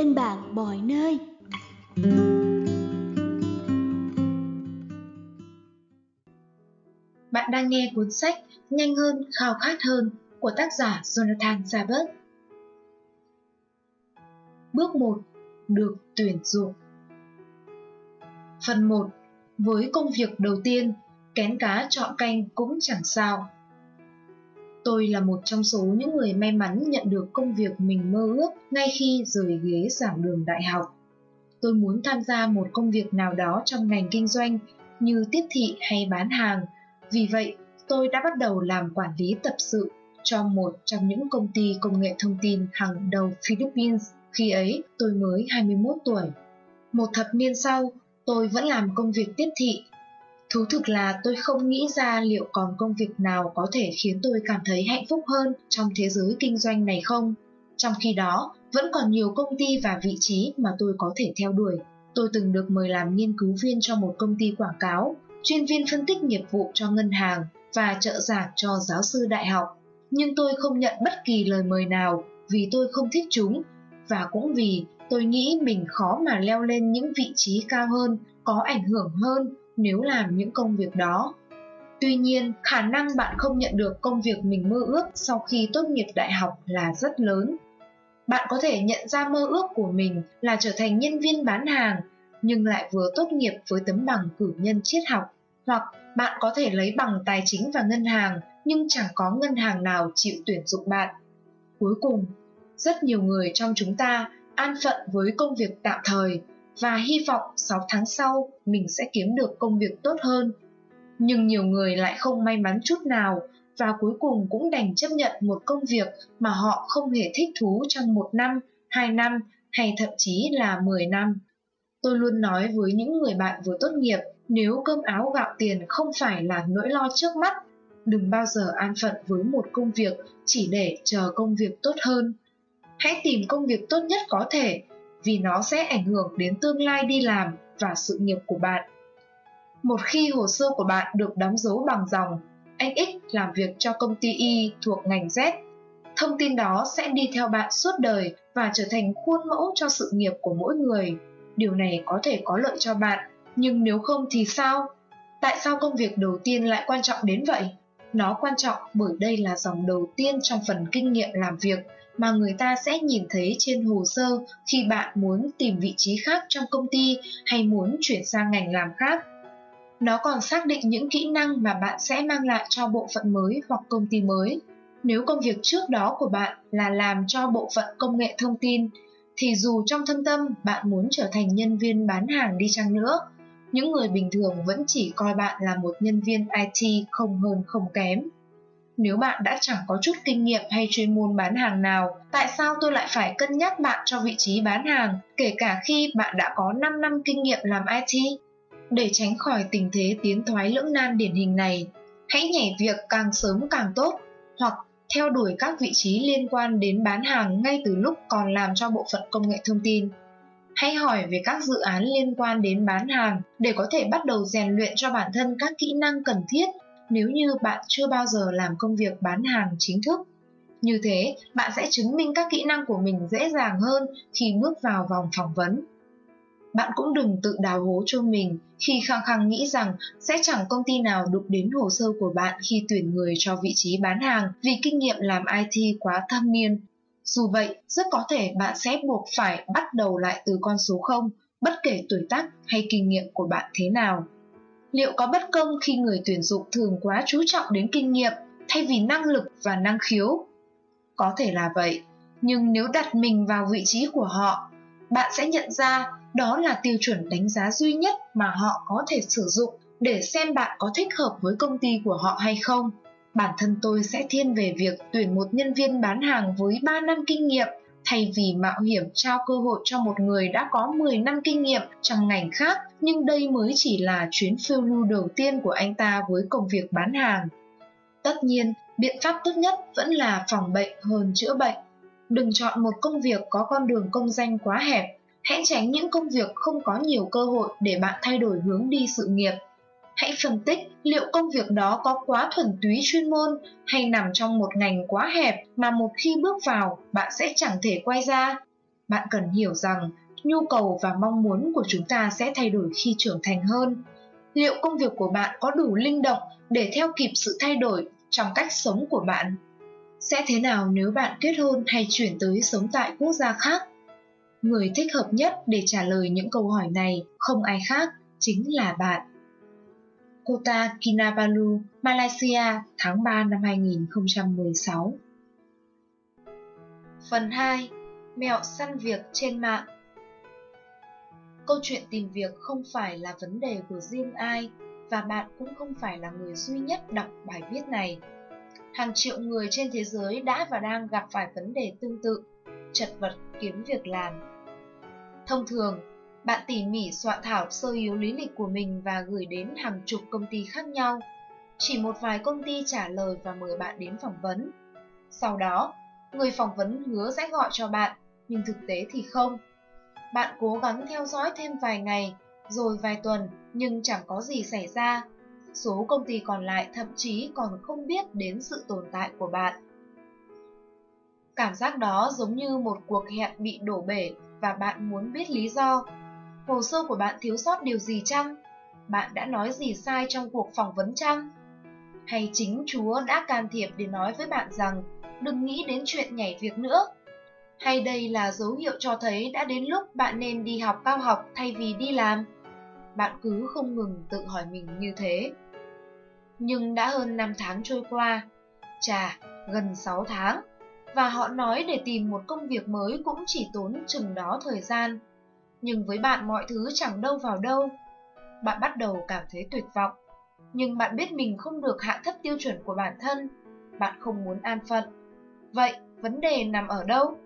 bên bạn mọi nơi. Bạn đang nghe cuốn sách Nhanh hơn, khao khát hơn của tác giả Jonathan Zabert. Bước 1. Được tuyển dụng Phần 1. Với công việc đầu tiên, kén cá chọn canh cũng chẳng sao. Tôi là một trong số những người may mắn nhận được công việc mình mơ ước ngay khi rời ghế giảng đường đại học. Tôi muốn tham gia một công việc nào đó trong ngành kinh doanh như tiếp thị hay bán hàng. Vì vậy, tôi đã bắt đầu làm quản lý tập sự cho một trong những công ty công nghệ thông tin hàng đầu Philippines. Khi ấy, tôi mới 21 tuổi. Một thập niên sau, tôi vẫn làm công việc tiếp thị Thú thực là tôi không nghĩ ra liệu còn công việc nào có thể khiến tôi cảm thấy hạnh phúc hơn trong thế giới kinh doanh này không. Trong khi đó, vẫn còn nhiều công ty và vị trí mà tôi có thể theo đuổi. Tôi từng được mời làm nghiên cứu viên cho một công ty quảng cáo, chuyên viên phân tích nghiệp vụ cho ngân hàng và trợ giảng cho giáo sư đại học. Nhưng tôi không nhận bất kỳ lời mời nào vì tôi không thích chúng và cũng vì tôi nghĩ mình khó mà leo lên những vị trí cao hơn, có ảnh hưởng hơn nếu làm những công việc đó. Tuy nhiên, khả năng bạn không nhận được công việc mình mơ ước sau khi tốt nghiệp đại học là rất lớn. Bạn có thể nhận ra mơ ước của mình là trở thành nhân viên bán hàng, nhưng lại vừa tốt nghiệp với tấm bằng cử nhân triết học, hoặc bạn có thể lấy bằng tài chính và ngân hàng nhưng chẳng có ngân hàng nào chịu tuyển dụng bạn. Cuối cùng, rất nhiều người trong chúng ta an phận với công việc tạm thời và hy vọng 6 tháng sau mình sẽ kiếm được công việc tốt hơn. Nhưng nhiều người lại không may mắn chút nào và cuối cùng cũng đành chấp nhận một công việc mà họ không hề thích thú trong một năm, hai năm hay thậm chí là 10 năm. Tôi luôn nói với những người bạn vừa tốt nghiệp, nếu cơm áo gạo tiền không phải là nỗi lo trước mắt, đừng bao giờ an phận với một công việc chỉ để chờ công việc tốt hơn. Hãy tìm công việc tốt nhất có thể vì nó sẽ ảnh hưởng đến tương lai đi làm và sự nghiệp của bạn. Một khi hồ sơ của bạn được đóng dấu bằng dòng anh X làm việc cho công ty Y thuộc ngành Z, thông tin đó sẽ đi theo bạn suốt đời và trở thành khuôn mẫu cho sự nghiệp của mỗi người. Điều này có thể có lợi cho bạn, nhưng nếu không thì sao? Tại sao công việc đầu tiên lại quan trọng đến vậy? Nó quan trọng bởi đây là dòng đầu tiên trong phần kinh nghiệm làm việc mà người ta sẽ nhìn thấy trên hồ sơ khi bạn muốn tìm vị trí khác trong công ty hay muốn chuyển sang ngành làm khác. Nó còn xác định những kỹ năng mà bạn sẽ mang lại cho bộ phận mới hoặc công ty mới. Nếu công việc trước đó của bạn là làm cho bộ phận công nghệ thông tin, thì dù trong thâm tâm bạn muốn trở thành nhân viên bán hàng đi chăng nữa, những người bình thường vẫn chỉ coi bạn là một nhân viên IT không hơn không kém. Nếu bạn đã chẳng có chút kinh nghiệm hay chuyên môn bán hàng nào, tại sao tôi lại phải cân nhắc bạn cho vị trí bán hàng, kể cả khi bạn đã có 5 năm kinh nghiệm làm IT? Để tránh khỏi tình thế tiến thoái lưỡng nan điển hình này, hãy nhảy việc càng sớm càng tốt, hoặc theo đuổi các vị trí liên quan đến bán hàng ngay từ lúc còn làm cho bộ phận công nghệ thông tin. Hãy hỏi về các dự án liên quan đến bán hàng để có thể bắt đầu rèn luyện cho bản thân các kỹ năng cần thiết nếu như bạn chưa bao giờ làm công việc bán hàng chính thức. Như thế, bạn sẽ chứng minh các kỹ năng của mình dễ dàng hơn khi bước vào vòng phỏng vấn. Bạn cũng đừng tự đào hố cho mình khi khăng khăng nghĩ rằng sẽ chẳng công ty nào đụng đến hồ sơ của bạn khi tuyển người cho vị trí bán hàng vì kinh nghiệm làm IT quá thâm niên. Dù vậy, rất có thể bạn sẽ buộc phải bắt đầu lại từ con số 0, bất kể tuổi tác hay kinh nghiệm của bạn thế nào liệu có bất công khi người tuyển dụng thường quá chú trọng đến kinh nghiệm thay vì năng lực và năng khiếu? Có thể là vậy, nhưng nếu đặt mình vào vị trí của họ, bạn sẽ nhận ra đó là tiêu chuẩn đánh giá duy nhất mà họ có thể sử dụng để xem bạn có thích hợp với công ty của họ hay không. Bản thân tôi sẽ thiên về việc tuyển một nhân viên bán hàng với 3 năm kinh nghiệm thay vì mạo hiểm trao cơ hội cho một người đã có 10 năm kinh nghiệm trong ngành khác nhưng đây mới chỉ là chuyến phiêu lưu đầu tiên của anh ta với công việc bán hàng. Tất nhiên, biện pháp tốt nhất vẫn là phòng bệnh hơn chữa bệnh. Đừng chọn một công việc có con đường công danh quá hẹp, hãy tránh những công việc không có nhiều cơ hội để bạn thay đổi hướng đi sự nghiệp. Hãy phân tích liệu công việc đó có quá thuần túy chuyên môn hay nằm trong một ngành quá hẹp mà một khi bước vào bạn sẽ chẳng thể quay ra. Bạn cần hiểu rằng nhu cầu và mong muốn của chúng ta sẽ thay đổi khi trưởng thành hơn. Liệu công việc của bạn có đủ linh động để theo kịp sự thay đổi trong cách sống của bạn? Sẽ thế nào nếu bạn kết hôn hay chuyển tới sống tại quốc gia khác? Người thích hợp nhất để trả lời những câu hỏi này không ai khác, chính là bạn. Kota Kinabalu, Malaysia, tháng 3 năm 2016 Phần 2. Mẹo săn việc trên mạng Câu chuyện tìm việc không phải là vấn đề của riêng ai và bạn cũng không phải là người duy nhất đọc bài viết này. Hàng triệu người trên thế giới đã và đang gặp phải vấn đề tương tự, chật vật kiếm việc làm. Thông thường, bạn tỉ mỉ soạn thảo sơ yếu lý lịch của mình và gửi đến hàng chục công ty khác nhau. Chỉ một vài công ty trả lời và mời bạn đến phỏng vấn. Sau đó, người phỏng vấn hứa sẽ gọi cho bạn, nhưng thực tế thì không. Bạn cố gắng theo dõi thêm vài ngày, rồi vài tuần, nhưng chẳng có gì xảy ra. Số công ty còn lại thậm chí còn không biết đến sự tồn tại của bạn. Cảm giác đó giống như một cuộc hẹn bị đổ bể và bạn muốn biết lý do. Hồ sơ của bạn thiếu sót điều gì chăng? Bạn đã nói gì sai trong cuộc phỏng vấn chăng? Hay chính Chúa đã can thiệp để nói với bạn rằng đừng nghĩ đến chuyện nhảy việc nữa? Hay đây là dấu hiệu cho thấy đã đến lúc bạn nên đi học cao học thay vì đi làm? Bạn cứ không ngừng tự hỏi mình như thế. Nhưng đã hơn 5 tháng trôi qua, chà, gần 6 tháng, và họ nói để tìm một công việc mới cũng chỉ tốn chừng đó thời gian. Nhưng với bạn mọi thứ chẳng đâu vào đâu. Bạn bắt đầu cảm thấy tuyệt vọng, nhưng bạn biết mình không được hạ thấp tiêu chuẩn của bản thân. Bạn không muốn an phận. Vậy, vấn đề nằm ở đâu?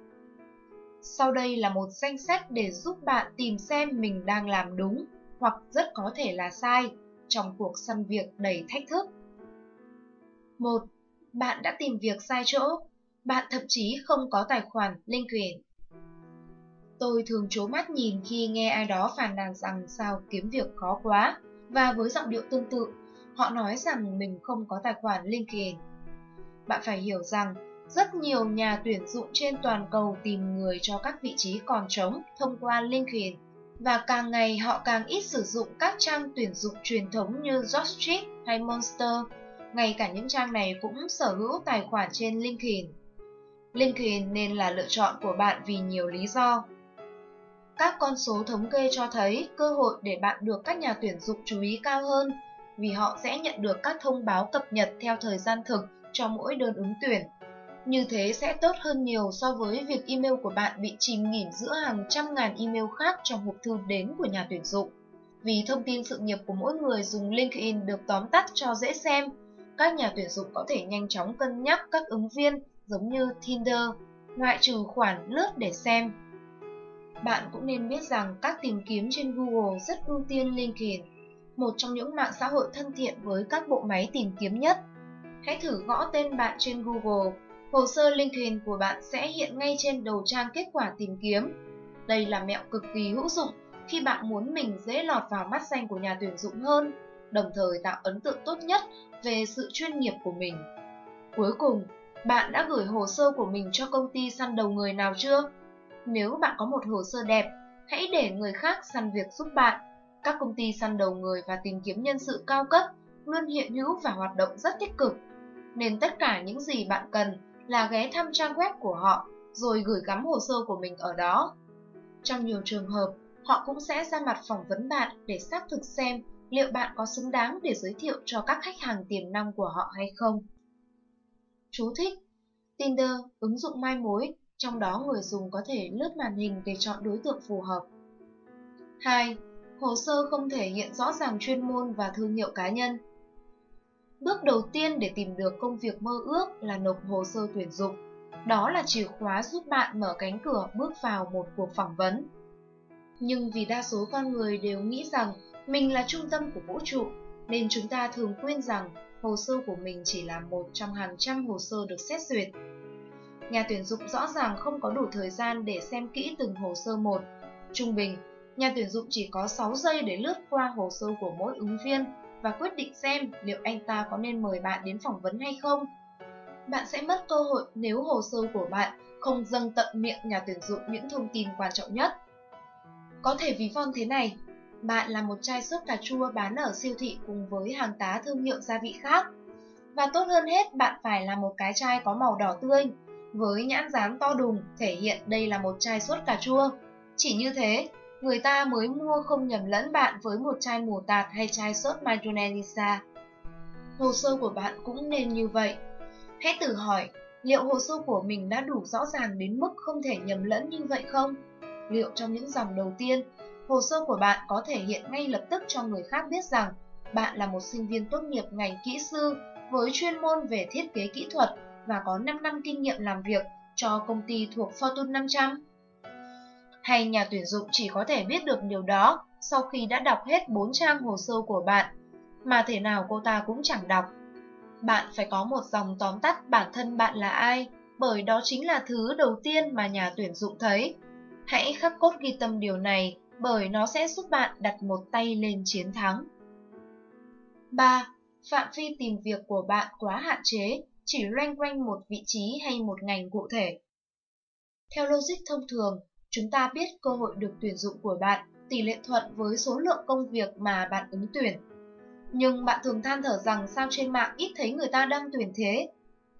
Sau đây là một danh sách để giúp bạn tìm xem mình đang làm đúng hoặc rất có thể là sai trong cuộc săn việc đầy thách thức. 1. Bạn đã tìm việc sai chỗ. Bạn thậm chí không có tài khoản LinkedIn. Tôi thường trố mắt nhìn khi nghe ai đó phàn nàn rằng sao kiếm việc khó quá, và với giọng điệu tương tự, họ nói rằng mình không có tài khoản LinkedIn. Bạn phải hiểu rằng, rất nhiều nhà tuyển dụng trên toàn cầu tìm người cho các vị trí còn trống thông qua LinkedIn, và càng ngày họ càng ít sử dụng các trang tuyển dụng truyền thống như JobStreet hay Monster. Ngay cả những trang này cũng sở hữu tài khoản trên LinkedIn. LinkedIn nên là lựa chọn của bạn vì nhiều lý do. Các con số thống kê cho thấy cơ hội để bạn được các nhà tuyển dụng chú ý cao hơn vì họ sẽ nhận được các thông báo cập nhật theo thời gian thực cho mỗi đơn ứng tuyển. Như thế sẽ tốt hơn nhiều so với việc email của bạn bị chìm nghỉm giữa hàng trăm ngàn email khác trong hộp thư đến của nhà tuyển dụng. Vì thông tin sự nghiệp của mỗi người dùng LinkedIn được tóm tắt cho dễ xem, các nhà tuyển dụng có thể nhanh chóng cân nhắc các ứng viên giống như Tinder, ngoại trừ khoản lướt để xem. Bạn cũng nên biết rằng các tìm kiếm trên Google rất ưu tiên LinkedIn, một trong những mạng xã hội thân thiện với các bộ máy tìm kiếm nhất. Hãy thử gõ tên bạn trên Google, hồ sơ LinkedIn của bạn sẽ hiện ngay trên đầu trang kết quả tìm kiếm. Đây là mẹo cực kỳ hữu dụng khi bạn muốn mình dễ lọt vào mắt xanh của nhà tuyển dụng hơn, đồng thời tạo ấn tượng tốt nhất về sự chuyên nghiệp của mình. Cuối cùng, bạn đã gửi hồ sơ của mình cho công ty săn đầu người nào chưa? Nếu bạn có một hồ sơ đẹp, hãy để người khác săn việc giúp bạn. Các công ty săn đầu người và tìm kiếm nhân sự cao cấp luôn hiện hữu và hoạt động rất tích cực. Nên tất cả những gì bạn cần là ghé thăm trang web của họ rồi gửi gắm hồ sơ của mình ở đó. Trong nhiều trường hợp, họ cũng sẽ ra mặt phỏng vấn bạn để xác thực xem liệu bạn có xứng đáng để giới thiệu cho các khách hàng tiềm năng của họ hay không. Chú thích Tinder, ứng dụng mai mối, trong đó người dùng có thể lướt màn hình để chọn đối tượng phù hợp. 2. Hồ sơ không thể hiện rõ ràng chuyên môn và thương hiệu cá nhân. Bước đầu tiên để tìm được công việc mơ ước là nộp hồ sơ tuyển dụng. Đó là chìa khóa giúp bạn mở cánh cửa bước vào một cuộc phỏng vấn. Nhưng vì đa số con người đều nghĩ rằng mình là trung tâm của vũ trụ, nên chúng ta thường quên rằng hồ sơ của mình chỉ là một trong hàng trăm hồ sơ được xét duyệt. Nhà tuyển dụng rõ ràng không có đủ thời gian để xem kỹ từng hồ sơ một. Trung bình, nhà tuyển dụng chỉ có 6 giây để lướt qua hồ sơ của mỗi ứng viên và quyết định xem liệu anh ta có nên mời bạn đến phỏng vấn hay không. Bạn sẽ mất cơ hội nếu hồ sơ của bạn không dâng tận miệng nhà tuyển dụng những thông tin quan trọng nhất. Có thể ví von thế này, bạn là một chai sốt cà chua bán ở siêu thị cùng với hàng tá thương hiệu gia vị khác. Và tốt hơn hết, bạn phải là một cái chai có màu đỏ tươi, với nhãn dán to đùng thể hiện đây là một chai sốt cà chua. Chỉ như thế, người ta mới mua không nhầm lẫn bạn với một chai mù tạt hay chai sốt mayonnaise. Hồ sơ của bạn cũng nên như vậy. Hãy tự hỏi, liệu hồ sơ của mình đã đủ rõ ràng đến mức không thể nhầm lẫn như vậy không? Liệu trong những dòng đầu tiên, hồ sơ của bạn có thể hiện ngay lập tức cho người khác biết rằng bạn là một sinh viên tốt nghiệp ngành kỹ sư với chuyên môn về thiết kế kỹ thuật và có 5 năm kinh nghiệm làm việc cho công ty thuộc Fortune 500? Hay nhà tuyển dụng chỉ có thể biết được điều đó sau khi đã đọc hết 4 trang hồ sơ của bạn, mà thể nào cô ta cũng chẳng đọc. Bạn phải có một dòng tóm tắt bản thân bạn là ai, bởi đó chính là thứ đầu tiên mà nhà tuyển dụng thấy. Hãy khắc cốt ghi tâm điều này, bởi nó sẽ giúp bạn đặt một tay lên chiến thắng. 3. Phạm vi tìm việc của bạn quá hạn chế, chỉ loanh quanh một vị trí hay một ngành cụ thể. Theo logic thông thường, chúng ta biết cơ hội được tuyển dụng của bạn tỷ lệ thuận với số lượng công việc mà bạn ứng tuyển. Nhưng bạn thường than thở rằng sao trên mạng ít thấy người ta đang tuyển thế.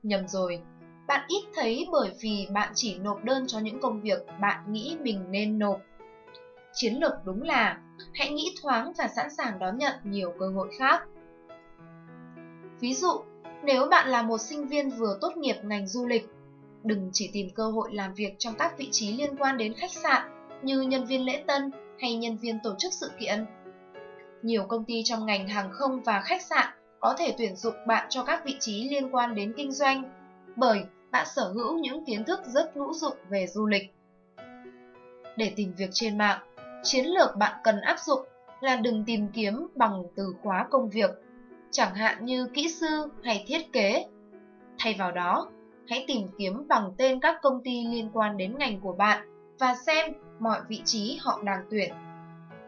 Nhầm rồi, bạn ít thấy bởi vì bạn chỉ nộp đơn cho những công việc bạn nghĩ mình nên nộp. Chiến lược đúng là hãy nghĩ thoáng và sẵn sàng đón nhận nhiều cơ hội khác. Ví dụ, nếu bạn là một sinh viên vừa tốt nghiệp ngành du lịch, đừng chỉ tìm cơ hội làm việc trong các vị trí liên quan đến khách sạn như nhân viên lễ tân hay nhân viên tổ chức sự kiện. Nhiều công ty trong ngành hàng không và khách sạn có thể tuyển dụng bạn cho các vị trí liên quan đến kinh doanh, bởi bạn sở hữu những kiến thức rất hữu dụng về du lịch. Để tìm việc trên mạng, chiến lược bạn cần áp dụng là đừng tìm kiếm bằng từ khóa công việc chẳng hạn như kỹ sư hay thiết kế. Thay vào đó, hãy tìm kiếm bằng tên các công ty liên quan đến ngành của bạn và xem mọi vị trí họ đang tuyển.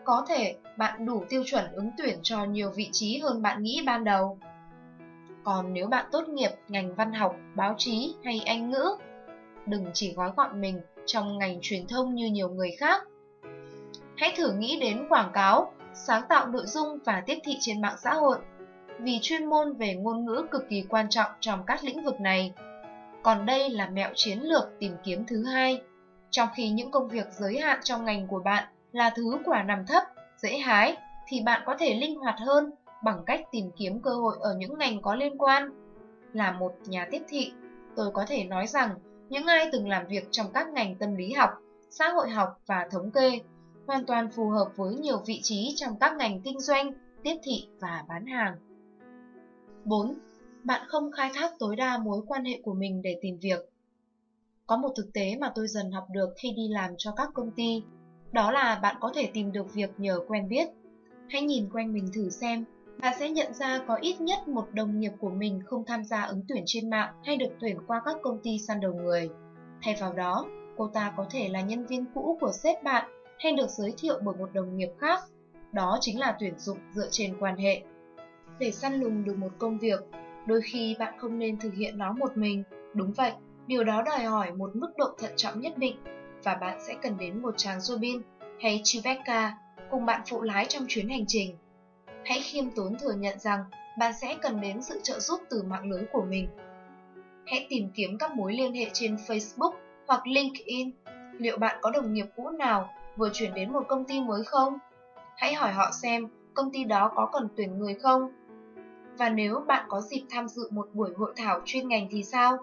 Có thể bạn đủ tiêu chuẩn ứng tuyển cho nhiều vị trí hơn bạn nghĩ ban đầu. Còn nếu bạn tốt nghiệp ngành văn học, báo chí hay Anh ngữ, đừng chỉ gói gọn mình trong ngành truyền thông như nhiều người khác. Hãy thử nghĩ đến quảng cáo, sáng tạo nội dung và tiếp thị trên mạng xã hội vì chuyên môn về ngôn ngữ cực kỳ quan trọng trong các lĩnh vực này. Còn đây là mẹo chiến lược tìm kiếm thứ hai. Trong khi những công việc giới hạn trong ngành của bạn là thứ quả nằm thấp, dễ hái, thì bạn có thể linh hoạt hơn bằng cách tìm kiếm cơ hội ở những ngành có liên quan. Là một nhà tiếp thị, tôi có thể nói rằng những ai từng làm việc trong các ngành tâm lý học, xã hội học và thống kê hoàn toàn phù hợp với nhiều vị trí trong các ngành kinh doanh, tiếp thị và bán hàng. 4. Bạn không khai thác tối đa mối quan hệ của mình để tìm việc. Có một thực tế mà tôi dần học được khi đi làm cho các công ty, đó là bạn có thể tìm được việc nhờ quen biết. Hãy nhìn quanh mình thử xem, bạn sẽ nhận ra có ít nhất một đồng nghiệp của mình không tham gia ứng tuyển trên mạng hay được tuyển qua các công ty săn đầu người. Thay vào đó, cô ta có thể là nhân viên cũ của sếp bạn hay được giới thiệu bởi một đồng nghiệp khác. Đó chính là tuyển dụng dựa trên quan hệ. Để săn lùng được một công việc, đôi khi bạn không nên thực hiện nó một mình. Đúng vậy, điều đó đòi hỏi một mức độ thận trọng nhất định và bạn sẽ cần đến một chàng Robin hay Tribeca cùng bạn phụ lái trong chuyến hành trình. Hãy khiêm tốn thừa nhận rằng bạn sẽ cần đến sự trợ giúp từ mạng lưới của mình. Hãy tìm kiếm các mối liên hệ trên Facebook hoặc LinkedIn. Liệu bạn có đồng nghiệp cũ nào vừa chuyển đến một công ty mới không? Hãy hỏi họ xem công ty đó có cần tuyển người không và nếu bạn có dịp tham dự một buổi hội thảo chuyên ngành thì sao?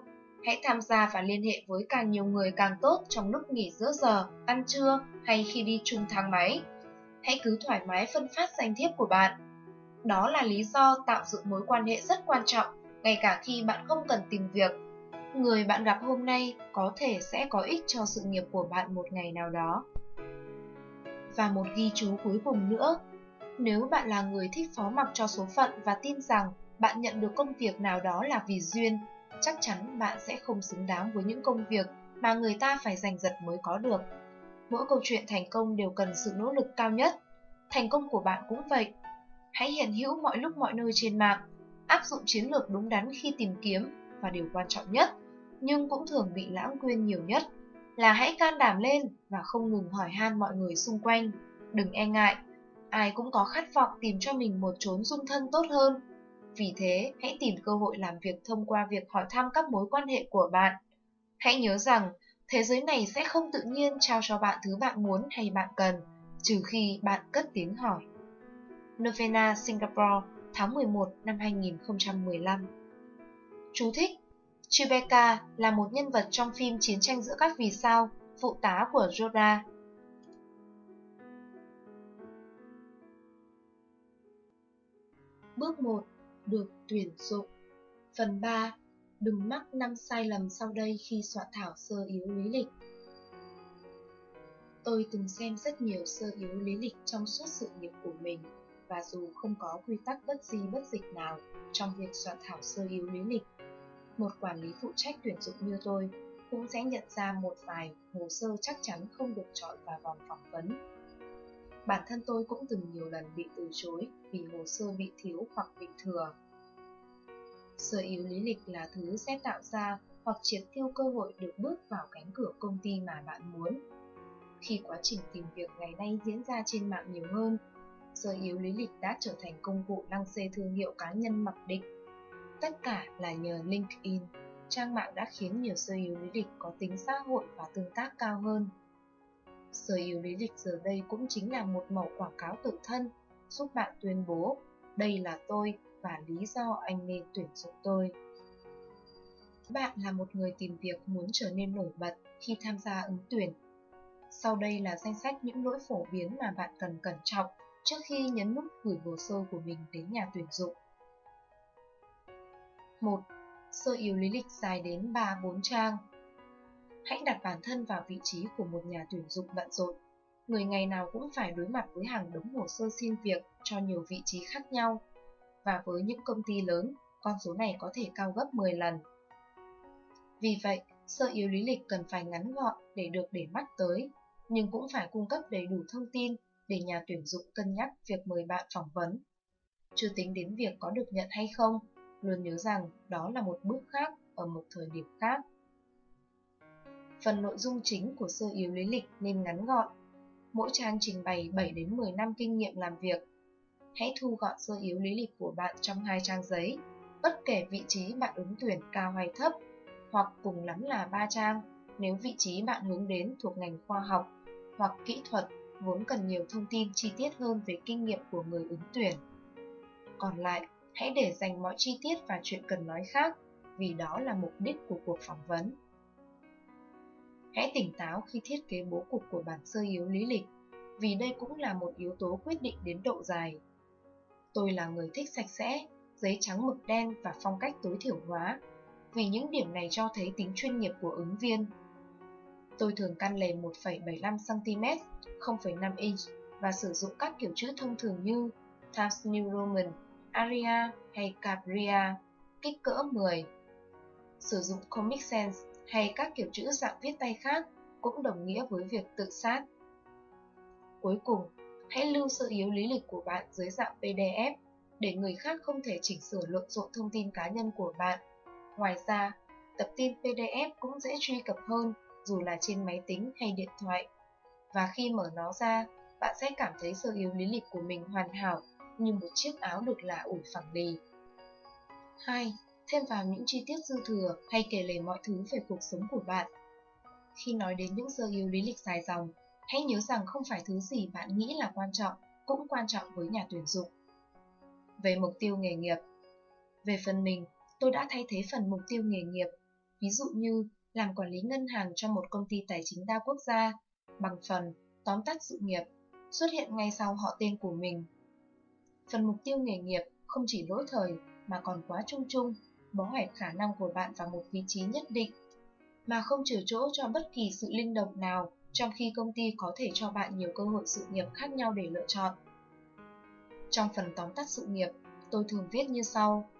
Hãy tham gia và liên hệ với càng nhiều người càng tốt trong lúc nghỉ giữa giờ, ăn trưa hay khi đi chung thang máy. Hãy cứ thoải mái phân phát danh thiếp của bạn. Đó là lý do tạo dựng mối quan hệ rất quan trọng, ngay cả khi bạn không cần tìm việc. Người bạn gặp hôm nay có thể sẽ có ích cho sự nghiệp của bạn một ngày nào đó. Và một ghi chú cuối cùng nữa nếu bạn là người thích phó mặc cho số phận và tin rằng bạn nhận được công việc nào đó là vì duyên, chắc chắn bạn sẽ không xứng đáng với những công việc mà người ta phải giành giật mới có được. Mỗi câu chuyện thành công đều cần sự nỗ lực cao nhất. Thành công của bạn cũng vậy. Hãy hiện hữu mọi lúc mọi nơi trên mạng, áp dụng chiến lược đúng đắn khi tìm kiếm và điều quan trọng nhất, nhưng cũng thường bị lãng quên nhiều nhất, là hãy can đảm lên và không ngừng hỏi han mọi người xung quanh. Đừng e ngại, ai cũng có khát vọng tìm cho mình một chốn dung thân tốt hơn. Vì thế, hãy tìm cơ hội làm việc thông qua việc hỏi thăm các mối quan hệ của bạn. Hãy nhớ rằng, thế giới này sẽ không tự nhiên trao cho bạn thứ bạn muốn hay bạn cần, trừ khi bạn cất tiếng hỏi. Novena Singapore, tháng 11 năm 2015 Chú thích Tribeca là một nhân vật trong phim Chiến tranh giữa các vì sao, phụ tá của Yoda. Bước 1. Được tuyển dụng Phần 3. Đừng mắc 5 sai lầm sau đây khi soạn thảo sơ yếu lý lịch. Tôi từng xem rất nhiều sơ yếu lý lịch trong suốt sự nghiệp của mình và dù không có quy tắc bất di bất dịch nào trong việc soạn thảo sơ yếu lý lịch, một quản lý phụ trách tuyển dụng như tôi cũng sẽ nhận ra một vài hồ sơ chắc chắn không được chọn vào vòng phỏng vấn. Bản thân tôi cũng từng nhiều lần bị từ chối vì hồ sơ bị thiếu hoặc bị thừa. Sơ yếu lý lịch là thứ sẽ tạo ra hoặc triệt tiêu cơ hội được bước vào cánh cửa công ty mà bạn muốn. Khi quá trình tìm việc ngày nay diễn ra trên mạng nhiều hơn, sơ yếu lý lịch đã trở thành công cụ lăng xê thương hiệu cá nhân mặc định. Tất cả là nhờ LinkedIn, trang mạng đã khiến nhiều sơ yếu lý lịch có tính xã hội và tương tác cao hơn. Sơ yếu lý lịch giờ đây cũng chính là một mẫu quảng cáo tự thân, giúp bạn tuyên bố đây là tôi và lý do anh nên tuyển dụng tôi. Bạn là một người tìm việc muốn trở nên nổi bật khi tham gia ứng tuyển. Sau đây là danh sách những lỗi phổ biến mà bạn cần cẩn trọng trước khi nhấn nút gửi hồ sơ của mình đến nhà tuyển dụng. 1. Sơ yếu lý lịch dài đến 3-4 trang Hãy đặt bản thân vào vị trí của một nhà tuyển dụng bận rộn. Người ngày nào cũng phải đối mặt với hàng đống hồ sơ xin việc cho nhiều vị trí khác nhau. Và với những công ty lớn, con số này có thể cao gấp 10 lần. Vì vậy, sơ yếu lý lịch cần phải ngắn gọn để được để mắt tới, nhưng cũng phải cung cấp đầy đủ thông tin để nhà tuyển dụng cân nhắc việc mời bạn phỏng vấn. Chưa tính đến việc có được nhận hay không, luôn nhớ rằng đó là một bước khác ở một thời điểm khác. Phần nội dung chính của sơ yếu lý lịch nên ngắn gọn. Mỗi trang trình bày 7 đến 10 năm kinh nghiệm làm việc. Hãy thu gọn sơ yếu lý lịch của bạn trong hai trang giấy, bất kể vị trí bạn ứng tuyển cao hay thấp, hoặc cùng lắm là ba trang nếu vị trí bạn hướng đến thuộc ngành khoa học hoặc kỹ thuật vốn cần nhiều thông tin chi tiết hơn về kinh nghiệm của người ứng tuyển. Còn lại, hãy để dành mọi chi tiết và chuyện cần nói khác, vì đó là mục đích của cuộc phỏng vấn. Hãy tỉnh táo khi thiết kế bố cục của bản sơ yếu lý lịch, vì đây cũng là một yếu tố quyết định đến độ dài. Tôi là người thích sạch sẽ, giấy trắng mực đen và phong cách tối thiểu hóa, vì những điểm này cho thấy tính chuyên nghiệp của ứng viên. Tôi thường căn lề 1,75cm, 0,5 inch và sử dụng các kiểu chữ thông thường như Times New Roman, Aria hay Capria, kích cỡ 10. Sử dụng Comic Sans hay các kiểu chữ dạng viết tay khác cũng đồng nghĩa với việc tự sát. Cuối cùng, hãy lưu sơ yếu lý lịch của bạn dưới dạng PDF để người khác không thể chỉnh sửa lộn xộn thông tin cá nhân của bạn. Ngoài ra, tập tin PDF cũng dễ truy cập hơn dù là trên máy tính hay điện thoại. Và khi mở nó ra, bạn sẽ cảm thấy sơ yếu lý lịch của mình hoàn hảo như một chiếc áo được là ủi phẳng lì. 2 thêm vào những chi tiết dư thừa hay kể lể mọi thứ về cuộc sống của bạn. Khi nói đến những sơ yếu lý lịch dài dòng, hãy nhớ rằng không phải thứ gì bạn nghĩ là quan trọng cũng quan trọng với nhà tuyển dụng. Về mục tiêu nghề nghiệp Về phần mình, tôi đã thay thế phần mục tiêu nghề nghiệp, ví dụ như làm quản lý ngân hàng cho một công ty tài chính đa quốc gia, bằng phần, tóm tắt sự nghiệp, xuất hiện ngay sau họ tên của mình. Phần mục tiêu nghề nghiệp không chỉ lỗi thời mà còn quá chung chung bó hẹp khả năng của bạn vào một vị trí nhất định, mà không trừ chỗ cho bất kỳ sự linh động nào trong khi công ty có thể cho bạn nhiều cơ hội sự nghiệp khác nhau để lựa chọn. Trong phần tóm tắt sự nghiệp, tôi thường viết như sau.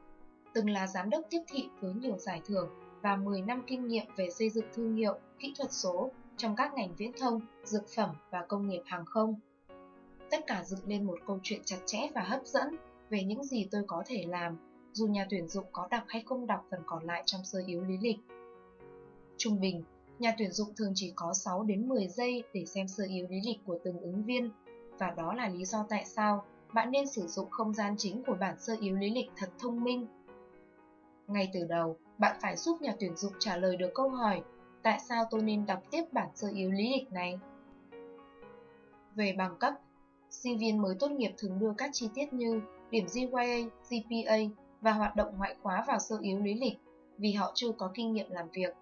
Từng là giám đốc tiếp thị với nhiều giải thưởng và 10 năm kinh nghiệm về xây dựng thương hiệu, kỹ thuật số trong các ngành viễn thông, dược phẩm và công nghiệp hàng không. Tất cả dựng lên một câu chuyện chặt chẽ và hấp dẫn về những gì tôi có thể làm dù nhà tuyển dụng có đọc hay không đọc phần còn lại trong sơ yếu lý lịch. Trung bình, nhà tuyển dụng thường chỉ có 6 đến 10 giây để xem sơ yếu lý lịch của từng ứng viên, và đó là lý do tại sao bạn nên sử dụng không gian chính của bản sơ yếu lý lịch thật thông minh. Ngay từ đầu, bạn phải giúp nhà tuyển dụng trả lời được câu hỏi tại sao tôi nên đọc tiếp bản sơ yếu lý lịch này. Về bằng cấp, sinh viên mới tốt nghiệp thường đưa các chi tiết như điểm GYA, GPA và hoạt động ngoại khóa vào sơ yếu lý lịch vì họ chưa có kinh nghiệm làm việc.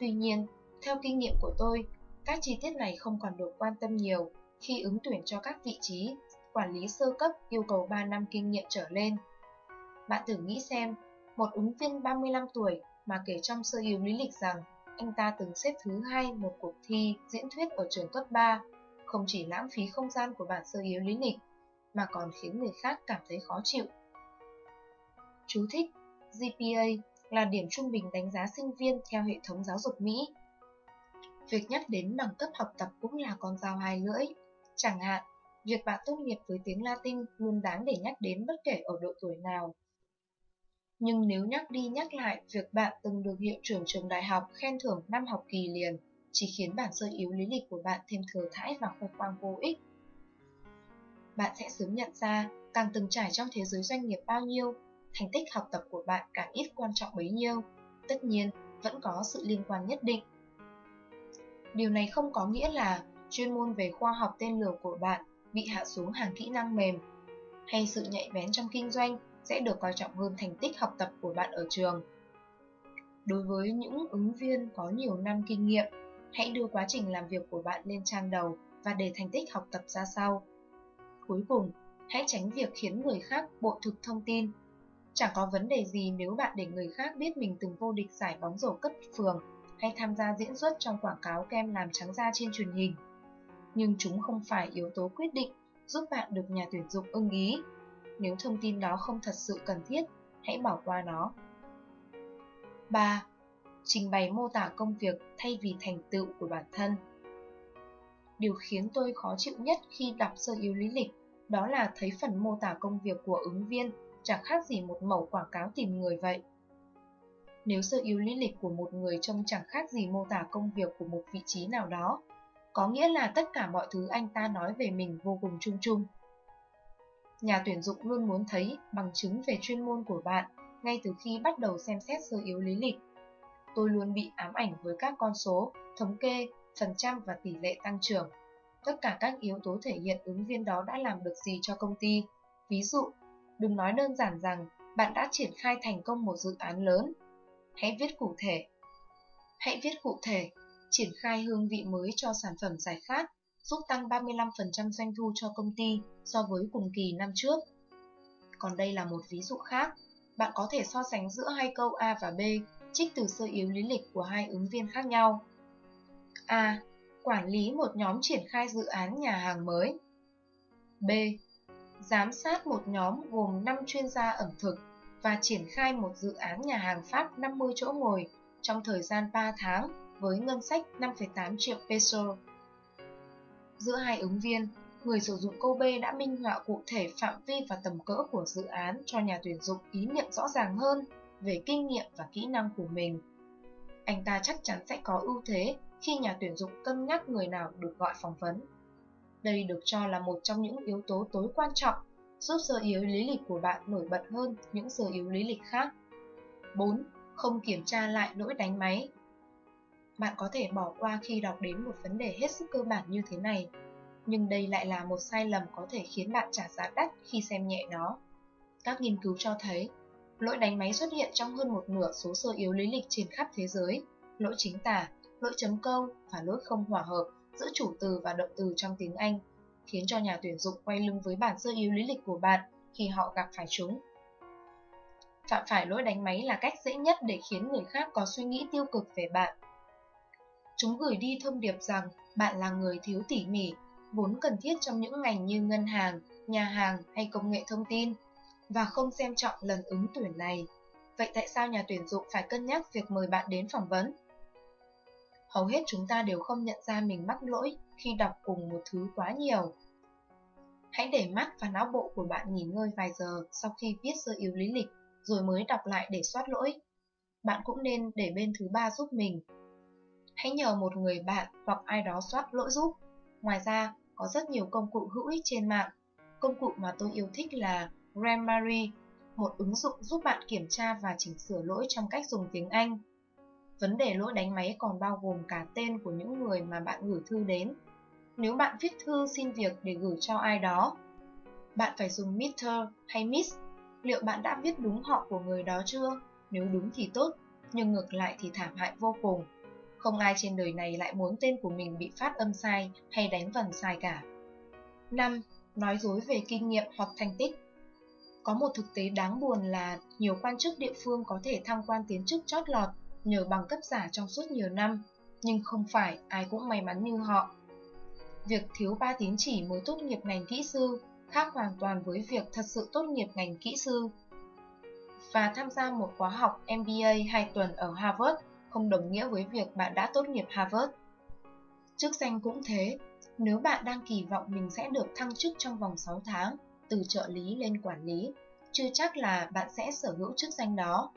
Tuy nhiên, theo kinh nghiệm của tôi, các chi tiết này không còn được quan tâm nhiều khi ứng tuyển cho các vị trí quản lý sơ cấp yêu cầu 3 năm kinh nghiệm trở lên. Bạn thử nghĩ xem, một ứng viên 35 tuổi mà kể trong sơ yếu lý lịch rằng anh ta từng xếp thứ hai một cuộc thi diễn thuyết ở trường cấp 3, không chỉ lãng phí không gian của bản sơ yếu lý lịch, mà còn khiến người khác cảm thấy khó chịu. Chú thích GPA là điểm trung bình đánh giá sinh viên theo hệ thống giáo dục Mỹ. Việc nhắc đến bằng cấp học tập cũng là con dao hai lưỡi. Chẳng hạn, việc bạn tốt nghiệp với tiếng Latin luôn đáng để nhắc đến bất kể ở độ tuổi nào. Nhưng nếu nhắc đi nhắc lại việc bạn từng được hiệu trưởng trường đại học khen thưởng năm học kỳ liền, chỉ khiến bản sơ yếu lý lịch của bạn thêm thừa thãi và khoe khoang vô ích. Bạn sẽ sớm nhận ra, càng từng trải trong thế giới doanh nghiệp bao nhiêu, thành tích học tập của bạn càng ít quan trọng bấy nhiêu. Tất nhiên, vẫn có sự liên quan nhất định. Điều này không có nghĩa là chuyên môn về khoa học tên lửa của bạn bị hạ xuống hàng kỹ năng mềm, hay sự nhạy bén trong kinh doanh sẽ được coi trọng hơn thành tích học tập của bạn ở trường. Đối với những ứng viên có nhiều năm kinh nghiệm, hãy đưa quá trình làm việc của bạn lên trang đầu và để thành tích học tập ra sau. Cuối cùng, hãy tránh việc khiến người khác bộ thực thông tin. Chẳng có vấn đề gì nếu bạn để người khác biết mình từng vô địch giải bóng rổ cấp phường hay tham gia diễn xuất trong quảng cáo kem làm trắng da trên truyền hình. Nhưng chúng không phải yếu tố quyết định giúp bạn được nhà tuyển dụng ưng ý. Nếu thông tin đó không thật sự cần thiết, hãy bỏ qua nó. 3. Trình bày mô tả công việc thay vì thành tựu của bản thân Điều khiến tôi khó chịu nhất khi đọc sơ yếu lý lịch đó là thấy phần mô tả công việc của ứng viên chẳng khác gì một mẫu quảng cáo tìm người vậy. Nếu sơ yếu lý lịch của một người trông chẳng khác gì mô tả công việc của một vị trí nào đó, có nghĩa là tất cả mọi thứ anh ta nói về mình vô cùng chung chung. Nhà tuyển dụng luôn muốn thấy bằng chứng về chuyên môn của bạn ngay từ khi bắt đầu xem xét sơ yếu lý lịch. Tôi luôn bị ám ảnh với các con số, thống kê, phần trăm và tỷ lệ tăng trưởng. Tất cả các yếu tố thể hiện ứng viên đó đã làm được gì cho công ty. Ví dụ, đừng nói đơn giản rằng bạn đã triển khai thành công một dự án lớn. Hãy viết cụ thể. Hãy viết cụ thể, triển khai hương vị mới cho sản phẩm giải khát, giúp tăng 35% doanh thu cho công ty so với cùng kỳ năm trước. Còn đây là một ví dụ khác. Bạn có thể so sánh giữa hai câu A và B, trích từ sơ yếu lý lịch của hai ứng viên khác nhau. A quản lý một nhóm triển khai dự án nhà hàng mới. B. Giám sát một nhóm gồm 5 chuyên gia ẩm thực và triển khai một dự án nhà hàng Pháp 50 chỗ ngồi trong thời gian 3 tháng với ngân sách 5,8 triệu peso. Giữa hai ứng viên, người sử dụng Kobe B đã minh họa cụ thể phạm vi và tầm cỡ của dự án cho nhà tuyển dụng ý niệm rõ ràng hơn về kinh nghiệm và kỹ năng của mình. Anh ta chắc chắn sẽ có ưu thế khi nhà tuyển dụng cân nhắc người nào được gọi phỏng vấn. Đây được cho là một trong những yếu tố tối quan trọng giúp sơ yếu lý lịch của bạn nổi bật hơn những sơ yếu lý lịch khác. 4. Không kiểm tra lại lỗi đánh máy Bạn có thể bỏ qua khi đọc đến một vấn đề hết sức cơ bản như thế này, nhưng đây lại là một sai lầm có thể khiến bạn trả giá đắt khi xem nhẹ nó. Các nghiên cứu cho thấy, lỗi đánh máy xuất hiện trong hơn một nửa số sơ yếu lý lịch trên khắp thế giới, lỗi chính tả lỗi chấm câu và lỗi không hòa hợp giữa chủ từ và động từ trong tiếng Anh, khiến cho nhà tuyển dụng quay lưng với bản sơ yếu lý lịch của bạn khi họ gặp phải chúng. Phạm phải lỗi đánh máy là cách dễ nhất để khiến người khác có suy nghĩ tiêu cực về bạn. Chúng gửi đi thông điệp rằng bạn là người thiếu tỉ mỉ, vốn cần thiết trong những ngành như ngân hàng, nhà hàng hay công nghệ thông tin, và không xem trọng lần ứng tuyển này. Vậy tại sao nhà tuyển dụng phải cân nhắc việc mời bạn đến phỏng vấn? Hầu hết chúng ta đều không nhận ra mình mắc lỗi khi đọc cùng một thứ quá nhiều. Hãy để mắt và não bộ của bạn nghỉ ngơi vài giờ sau khi viết sơ yếu lý lịch rồi mới đọc lại để soát lỗi. Bạn cũng nên để bên thứ ba giúp mình. Hãy nhờ một người bạn hoặc ai đó soát lỗi giúp. Ngoài ra, có rất nhiều công cụ hữu ích trên mạng. Công cụ mà tôi yêu thích là Grammarly, một ứng dụng giúp bạn kiểm tra và chỉnh sửa lỗi trong cách dùng tiếng Anh. Vấn đề lỗi đánh máy còn bao gồm cả tên của những người mà bạn gửi thư đến. Nếu bạn viết thư xin việc để gửi cho ai đó, bạn phải dùng Mr. hay Miss. Liệu bạn đã viết đúng họ của người đó chưa? Nếu đúng thì tốt, nhưng ngược lại thì thảm hại vô cùng. Không ai trên đời này lại muốn tên của mình bị phát âm sai hay đánh vần sai cả. 5. Nói dối về kinh nghiệm hoặc thành tích Có một thực tế đáng buồn là nhiều quan chức địa phương có thể thăng quan tiến chức chót lọt nhờ bằng cấp giả trong suốt nhiều năm, nhưng không phải ai cũng may mắn như họ. Việc thiếu 3 tín chỉ mới tốt nghiệp ngành kỹ sư khác hoàn toàn với việc thật sự tốt nghiệp ngành kỹ sư. Và tham gia một khóa học MBA 2 tuần ở Harvard không đồng nghĩa với việc bạn đã tốt nghiệp Harvard. Chức danh cũng thế, nếu bạn đang kỳ vọng mình sẽ được thăng chức trong vòng 6 tháng, từ trợ lý lên quản lý, chưa chắc là bạn sẽ sở hữu chức danh đó.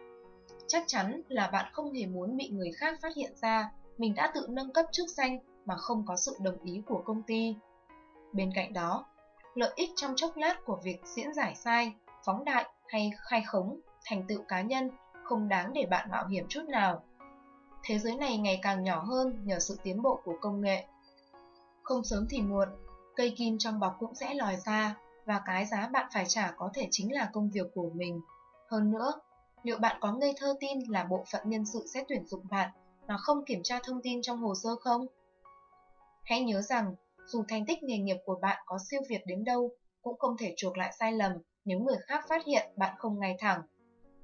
Chắc chắn là bạn không hề muốn bị người khác phát hiện ra mình đã tự nâng cấp chức danh mà không có sự đồng ý của công ty. Bên cạnh đó, lợi ích trong chốc lát của việc diễn giải sai, phóng đại hay khai khống thành tựu cá nhân không đáng để bạn mạo hiểm chút nào. Thế giới này ngày càng nhỏ hơn nhờ sự tiến bộ của công nghệ. Không sớm thì muộn, cây kim trong bọc cũng sẽ lòi ra và cái giá bạn phải trả có thể chính là công việc của mình. Hơn nữa, liệu bạn có ngây thơ tin là bộ phận nhân sự sẽ tuyển dụng bạn mà không kiểm tra thông tin trong hồ sơ không? Hãy nhớ rằng, dù thành tích nghề nghiệp của bạn có siêu việt đến đâu, cũng không thể chuộc lại sai lầm nếu người khác phát hiện bạn không ngay thẳng.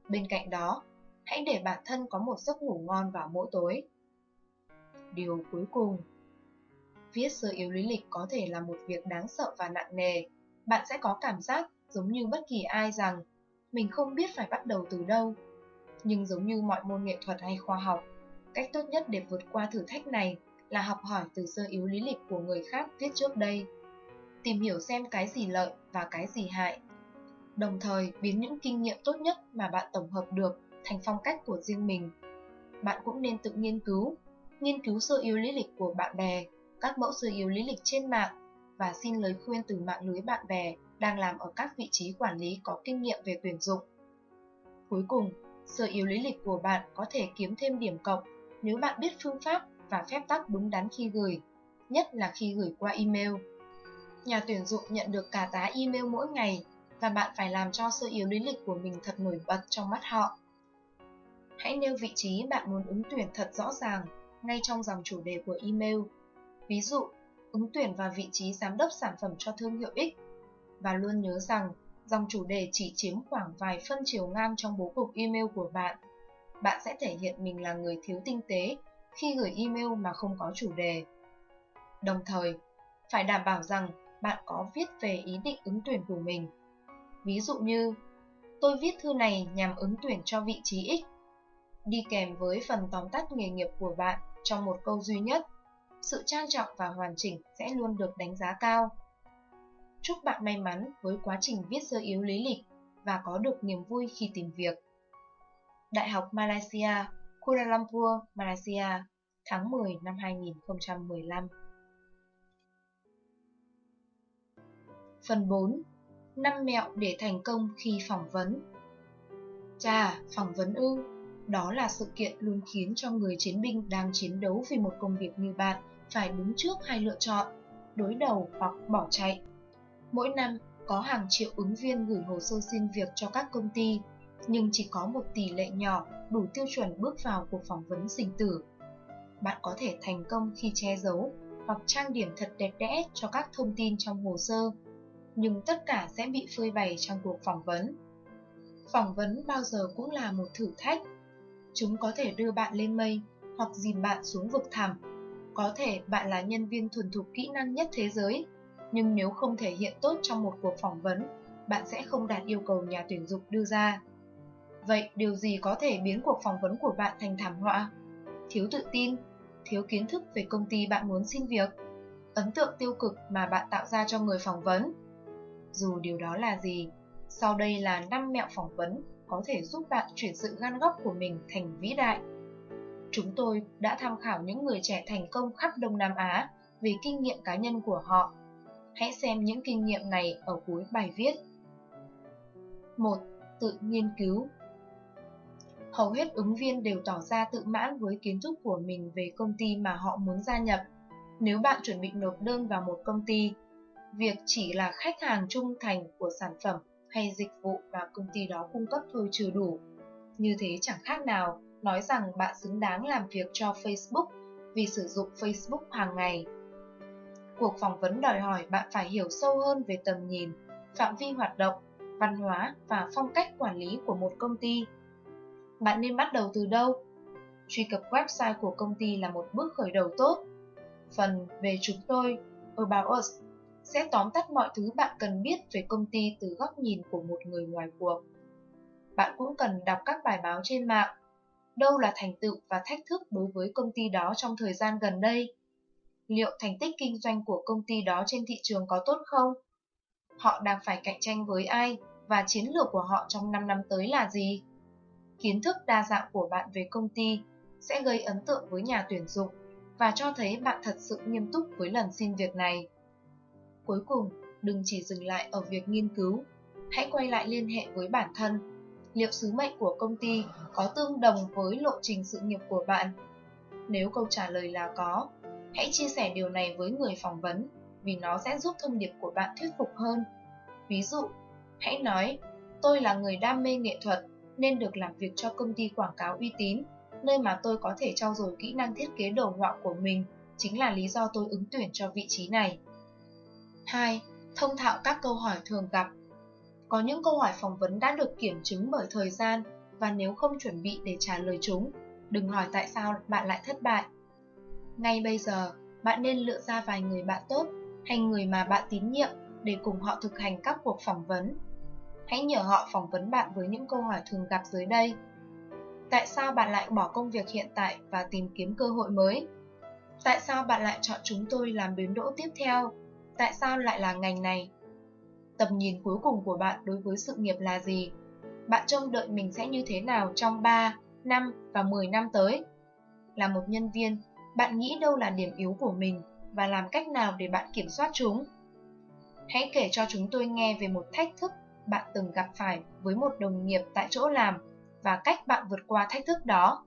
Bên cạnh đó, hãy để bản thân có một giấc ngủ ngon vào mỗi tối. Điều cuối cùng Viết sơ yếu lý lịch có thể là một việc đáng sợ và nặng nề. Bạn sẽ có cảm giác giống như bất kỳ ai rằng mình không biết phải bắt đầu từ đâu. Nhưng giống như mọi môn nghệ thuật hay khoa học, cách tốt nhất để vượt qua thử thách này là học hỏi từ sơ yếu lý lịch của người khác viết trước đây. Tìm hiểu xem cái gì lợi và cái gì hại. Đồng thời biến những kinh nghiệm tốt nhất mà bạn tổng hợp được thành phong cách của riêng mình. Bạn cũng nên tự nghiên cứu, nghiên cứu sơ yếu lý lịch của bạn bè, các mẫu sơ yếu lý lịch trên mạng và xin lời khuyên từ mạng lưới bạn bè đang làm ở các vị trí quản lý có kinh nghiệm về tuyển dụng. Cuối cùng, sơ yếu lý lịch của bạn có thể kiếm thêm điểm cộng nếu bạn biết phương pháp và phép tắc đúng đắn khi gửi, nhất là khi gửi qua email. Nhà tuyển dụng nhận được cả tá email mỗi ngày và bạn phải làm cho sơ yếu lý lịch của mình thật nổi bật trong mắt họ. Hãy nêu vị trí bạn muốn ứng tuyển thật rõ ràng ngay trong dòng chủ đề của email. Ví dụ, ứng tuyển vào vị trí giám đốc sản phẩm cho thương hiệu X. Và luôn nhớ rằng, dòng chủ đề chỉ chiếm khoảng vài phân chiều ngang trong bố cục email của bạn. Bạn sẽ thể hiện mình là người thiếu tinh tế khi gửi email mà không có chủ đề. Đồng thời, phải đảm bảo rằng bạn có viết về ý định ứng tuyển của mình. Ví dụ như, tôi viết thư này nhằm ứng tuyển cho vị trí X đi kèm với phần tóm tắt nghề nghiệp của bạn trong một câu duy nhất. Sự trang trọng và hoàn chỉnh sẽ luôn được đánh giá cao. Chúc bạn may mắn với quá trình viết sơ yếu lý lịch và có được niềm vui khi tìm việc. Đại học Malaysia, Kuala Lumpur, Malaysia, tháng 10 năm 2015 Phần 4. 5 mẹo để thành công khi phỏng vấn Chà, phỏng vấn ư, đó là sự kiện luôn khiến cho người chiến binh đang chiến đấu vì một công việc như bạn phải đứng trước hai lựa chọn, đối đầu hoặc bỏ chạy. Mỗi năm, có hàng triệu ứng viên gửi hồ sơ xin việc cho các công ty, nhưng chỉ có một tỷ lệ nhỏ đủ tiêu chuẩn bước vào cuộc phỏng vấn sinh tử. Bạn có thể thành công khi che giấu hoặc trang điểm thật đẹp đẽ cho các thông tin trong hồ sơ, nhưng tất cả sẽ bị phơi bày trong cuộc phỏng vấn. Phỏng vấn bao giờ cũng là một thử thách Chúng có thể đưa bạn lên mây hoặc dìm bạn xuống vực thẳm. Có thể bạn là nhân viên thuần thục kỹ năng nhất thế giới, nhưng nếu không thể hiện tốt trong một cuộc phỏng vấn, bạn sẽ không đạt yêu cầu nhà tuyển dụng đưa ra. Vậy điều gì có thể biến cuộc phỏng vấn của bạn thành thảm họa? Thiếu tự tin, thiếu kiến thức về công ty bạn muốn xin việc, ấn tượng tiêu cực mà bạn tạo ra cho người phỏng vấn. Dù điều đó là gì, sau đây là 5 mẹo phỏng vấn có thể giúp bạn chuyển sự gan góc của mình thành vĩ đại. Chúng tôi đã tham khảo những người trẻ thành công khắp Đông Nam Á về kinh nghiệm cá nhân của họ. Hãy xem những kinh nghiệm này ở cuối bài viết. 1. Tự nghiên cứu Hầu hết ứng viên đều tỏ ra tự mãn với kiến thức của mình về công ty mà họ muốn gia nhập. Nếu bạn chuẩn bị nộp đơn vào một công ty, việc chỉ là khách hàng trung thành của sản phẩm hay dịch vụ mà công ty đó cung cấp thôi chưa đủ. Như thế chẳng khác nào nói rằng bạn xứng đáng làm việc cho Facebook vì sử dụng Facebook hàng ngày. Cuộc phỏng vấn đòi hỏi bạn phải hiểu sâu hơn về tầm nhìn, phạm vi hoạt động, văn hóa và phong cách quản lý của một công ty. Bạn nên bắt đầu từ đâu? Truy cập website của công ty là một bước khởi đầu tốt. Phần về chúng tôi, About Us, sẽ tóm tắt mọi thứ bạn cần biết về công ty từ góc nhìn của một người ngoài cuộc. Bạn cũng cần đọc các bài báo trên mạng. Đâu là thành tựu và thách thức đối với công ty đó trong thời gian gần đây? Liệu thành tích kinh doanh của công ty đó trên thị trường có tốt không? Họ đang phải cạnh tranh với ai và chiến lược của họ trong 5 năm tới là gì? Kiến thức đa dạng của bạn về công ty sẽ gây ấn tượng với nhà tuyển dụng và cho thấy bạn thật sự nghiêm túc với lần xin việc này. Cuối cùng, đừng chỉ dừng lại ở việc nghiên cứu, hãy quay lại liên hệ với bản thân. Liệu sứ mệnh của công ty có tương đồng với lộ trình sự nghiệp của bạn? Nếu câu trả lời là có, hãy chia sẻ điều này với người phỏng vấn vì nó sẽ giúp thông điệp của bạn thuyết phục hơn. Ví dụ, hãy nói, tôi là người đam mê nghệ thuật nên được làm việc cho công ty quảng cáo uy tín, nơi mà tôi có thể trau dồi kỹ năng thiết kế đồ họa của mình, chính là lý do tôi ứng tuyển cho vị trí này. 2. Thông thạo các câu hỏi thường gặp Có những câu hỏi phỏng vấn đã được kiểm chứng bởi thời gian và nếu không chuẩn bị để trả lời chúng, đừng hỏi tại sao bạn lại thất bại. Ngay bây giờ, bạn nên lựa ra vài người bạn tốt hay người mà bạn tín nhiệm để cùng họ thực hành các cuộc phỏng vấn hãy nhờ họ phỏng vấn bạn với những câu hỏi thường gặp dưới đây. Tại sao bạn lại bỏ công việc hiện tại và tìm kiếm cơ hội mới? Tại sao bạn lại chọn chúng tôi làm bến đỗ tiếp theo? Tại sao lại là ngành này? Tầm nhìn cuối cùng của bạn đối với sự nghiệp là gì? Bạn trông đợi mình sẽ như thế nào trong 3, 5 và 10 năm tới? Là một nhân viên, bạn nghĩ đâu là điểm yếu của mình và làm cách nào để bạn kiểm soát chúng? Hãy kể cho chúng tôi nghe về một thách thức bạn từng gặp phải với một đồng nghiệp tại chỗ làm và cách bạn vượt qua thách thức đó.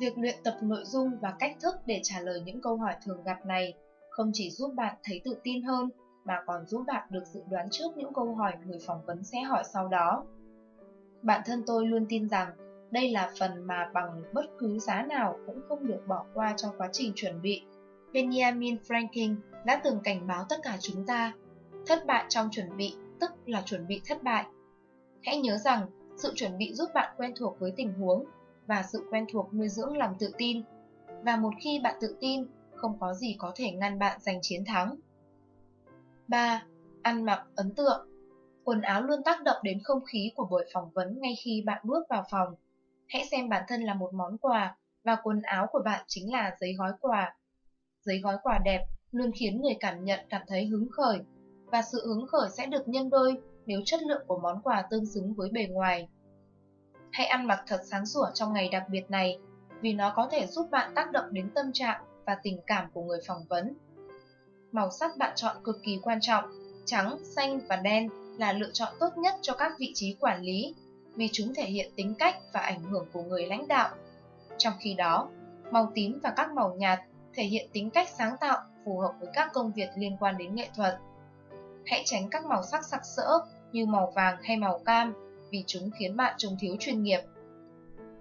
Việc luyện tập nội dung và cách thức để trả lời những câu hỏi thường gặp này không chỉ giúp bạn thấy tự tin hơn mà còn giúp bạn được dự đoán trước những câu hỏi người phỏng vấn sẽ hỏi sau đó. Bản thân tôi luôn tin rằng đây là phần mà bằng bất cứ giá nào cũng không được bỏ qua trong quá trình chuẩn bị. Benjamin Franklin đã từng cảnh báo tất cả chúng ta, thất bại trong chuẩn bị tức là chuẩn bị thất bại. Hãy nhớ rằng, sự chuẩn bị giúp bạn quen thuộc với tình huống và sự quen thuộc nuôi dưỡng lòng tự tin. Và một khi bạn tự tin, không có gì có thể ngăn bạn giành chiến thắng. 3. Ăn mặc ấn tượng Quần áo luôn tác động đến không khí của buổi phỏng vấn ngay khi bạn bước vào phòng. Hãy xem bản thân là một món quà và quần áo của bạn chính là giấy gói quà. Giấy gói quà đẹp luôn khiến người cảm nhận cảm thấy hứng khởi và sự hứng khởi sẽ được nhân đôi nếu chất lượng của món quà tương xứng với bề ngoài. Hãy ăn mặc thật sáng sủa trong ngày đặc biệt này, vì nó có thể giúp bạn tác động đến tâm trạng và tình cảm của người phỏng vấn. Màu sắc bạn chọn cực kỳ quan trọng, trắng, xanh và đen là lựa chọn tốt nhất cho các vị trí quản lý, vì chúng thể hiện tính cách và ảnh hưởng của người lãnh đạo. Trong khi đó, màu tím và các màu nhạt thể hiện tính cách sáng tạo phù hợp với các công việc liên quan đến nghệ thuật. Hãy tránh các màu sắc sặc sỡ như màu vàng hay màu cam vì chúng khiến bạn trông thiếu chuyên nghiệp.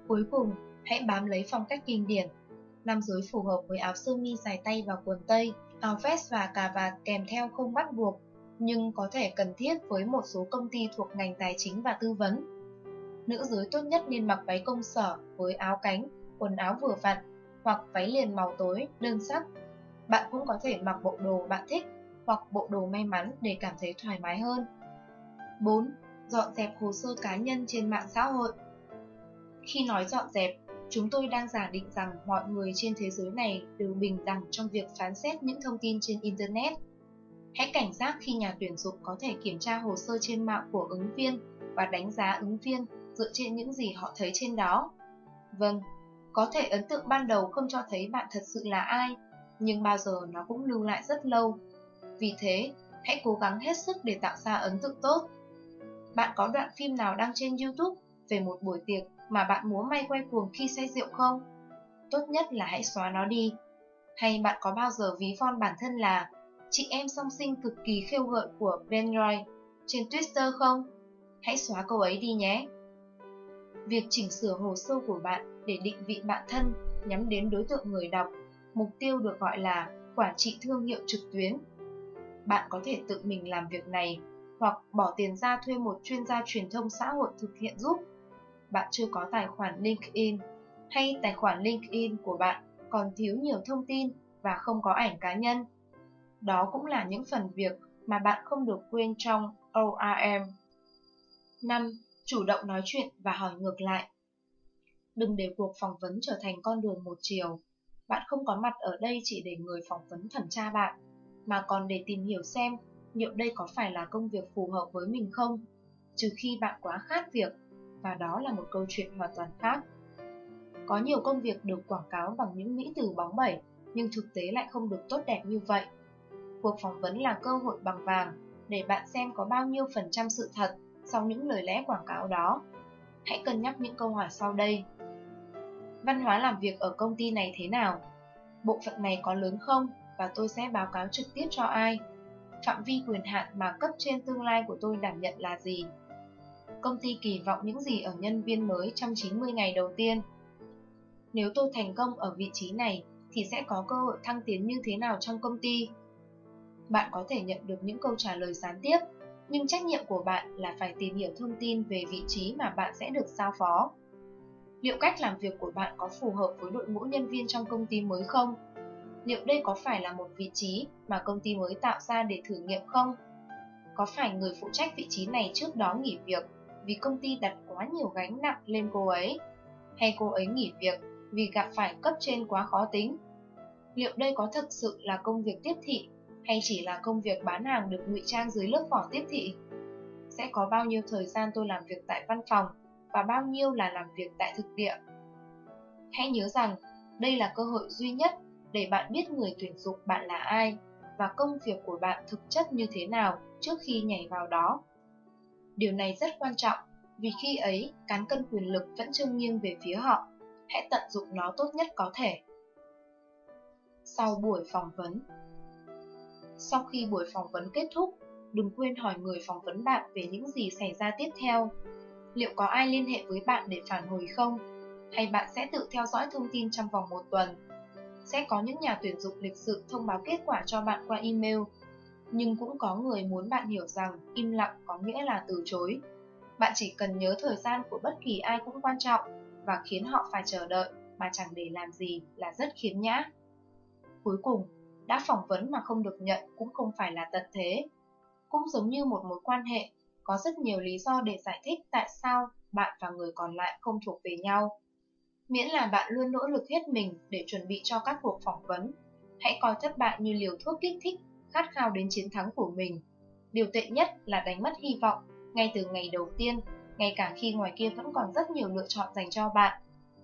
Cuối cùng, hãy bám lấy phong cách kinh điển. Nam giới phù hợp với áo sơ mi dài tay và quần tây, áo vest và cà vạt kèm theo không bắt buộc, nhưng có thể cần thiết với một số công ty thuộc ngành tài chính và tư vấn. Nữ giới tốt nhất nên mặc váy công sở với áo cánh, quần áo vừa vặn hoặc váy liền màu tối, đơn sắc. Bạn cũng có thể mặc bộ đồ bạn thích hoặc bộ đồ may mắn để cảm thấy thoải mái hơn. 4. Dọn dẹp hồ sơ cá nhân trên mạng xã hội Khi nói dọn dẹp, chúng tôi đang giả định rằng mọi người trên thế giới này đều bình đẳng trong việc phán xét những thông tin trên Internet. Hãy cảnh giác khi nhà tuyển dụng có thể kiểm tra hồ sơ trên mạng của ứng viên và đánh giá ứng viên dựa trên những gì họ thấy trên đó. Vâng, có thể ấn tượng ban đầu không cho thấy bạn thật sự là ai, nhưng bao giờ nó cũng lưu lại rất lâu. Vì thế, hãy cố gắng hết sức để tạo ra ấn tượng tốt. Bạn có đoạn phim nào đăng trên YouTube về một buổi tiệc mà bạn múa may quay cuồng khi say rượu không? Tốt nhất là hãy xóa nó đi. Hay bạn có bao giờ ví von bản thân là chị em song sinh cực kỳ khiêu gợi của Ben Roy trên Twitter không? Hãy xóa câu ấy đi nhé. Việc chỉnh sửa hồ sơ của bạn để định vị bản thân nhắm đến đối tượng người đọc, mục tiêu được gọi là quản trị thương hiệu trực tuyến. Bạn có thể tự mình làm việc này hoặc bỏ tiền ra thuê một chuyên gia truyền thông xã hội thực hiện giúp. Bạn chưa có tài khoản LinkedIn hay tài khoản LinkedIn của bạn còn thiếu nhiều thông tin và không có ảnh cá nhân. Đó cũng là những phần việc mà bạn không được quên trong ORM. 5. Chủ động nói chuyện và hỏi ngược lại. Đừng để cuộc phỏng vấn trở thành con đường một chiều. Bạn không có mặt ở đây chỉ để người phỏng vấn thẩm tra bạn, mà còn để tìm hiểu xem liệu đây có phải là công việc phù hợp với mình không, trừ khi bạn quá khát việc, và đó là một câu chuyện hoàn toàn khác. Có nhiều công việc được quảng cáo bằng những mỹ từ bóng bẩy, nhưng thực tế lại không được tốt đẹp như vậy. Cuộc phỏng vấn là cơ hội bằng vàng để bạn xem có bao nhiêu phần trăm sự thật sau những lời lẽ quảng cáo đó. Hãy cân nhắc những câu hỏi sau đây. Văn hóa làm việc ở công ty này thế nào? Bộ phận này có lớn không và tôi sẽ báo cáo trực tiếp cho ai? Phạm vi quyền hạn mà cấp trên tương lai của tôi đảm nhận là gì? Công ty kỳ vọng những gì ở nhân viên mới trong 90 ngày đầu tiên? Nếu tôi thành công ở vị trí này thì sẽ có cơ hội thăng tiến như thế nào trong công ty? Bạn có thể nhận được những câu trả lời gián tiếp, nhưng trách nhiệm của bạn là phải tìm hiểu thông tin về vị trí mà bạn sẽ được giao phó. Liệu cách làm việc của bạn có phù hợp với đội ngũ nhân viên trong công ty mới không? Liệu đây có phải là một vị trí mà công ty mới tạo ra để thử nghiệm không? Có phải người phụ trách vị trí này trước đó nghỉ việc vì công ty đặt quá nhiều gánh nặng lên cô ấy? Hay cô ấy nghỉ việc vì gặp phải cấp trên quá khó tính? Liệu đây có thực sự là công việc tiếp thị hay chỉ là công việc bán hàng được ngụy trang dưới lớp vỏ tiếp thị? Sẽ có bao nhiêu thời gian tôi làm việc tại văn phòng và bao nhiêu là làm việc tại thực địa? Hãy nhớ rằng, đây là cơ hội duy nhất để bạn biết người tuyển dụng bạn là ai và công việc của bạn thực chất như thế nào trước khi nhảy vào đó. Điều này rất quan trọng, vì khi ấy, cán cân quyền lực vẫn trông nghiêng về phía họ. Hãy tận dụng nó tốt nhất có thể. Sau buổi phỏng vấn sau khi buổi phỏng vấn kết thúc, đừng quên hỏi người phỏng vấn bạn về những gì xảy ra tiếp theo. Liệu có ai liên hệ với bạn để phản hồi không? Hay bạn sẽ tự theo dõi thông tin trong vòng một tuần sẽ có những nhà tuyển dụng lịch sự thông báo kết quả cho bạn qua email. Nhưng cũng có người muốn bạn hiểu rằng im lặng có nghĩa là từ chối. Bạn chỉ cần nhớ thời gian của bất kỳ ai cũng quan trọng và khiến họ phải chờ đợi mà chẳng để làm gì là rất khiếm nhã. Cuối cùng, đã phỏng vấn mà không được nhận cũng không phải là tận thế. Cũng giống như một mối quan hệ, có rất nhiều lý do để giải thích tại sao bạn và người còn lại không thuộc về nhau miễn là bạn luôn nỗ lực hết mình để chuẩn bị cho các cuộc phỏng vấn. Hãy coi thất bại như liều thuốc kích thích, khát khao đến chiến thắng của mình. Điều tệ nhất là đánh mất hy vọng ngay từ ngày đầu tiên, ngay cả khi ngoài kia vẫn còn rất nhiều lựa chọn dành cho bạn.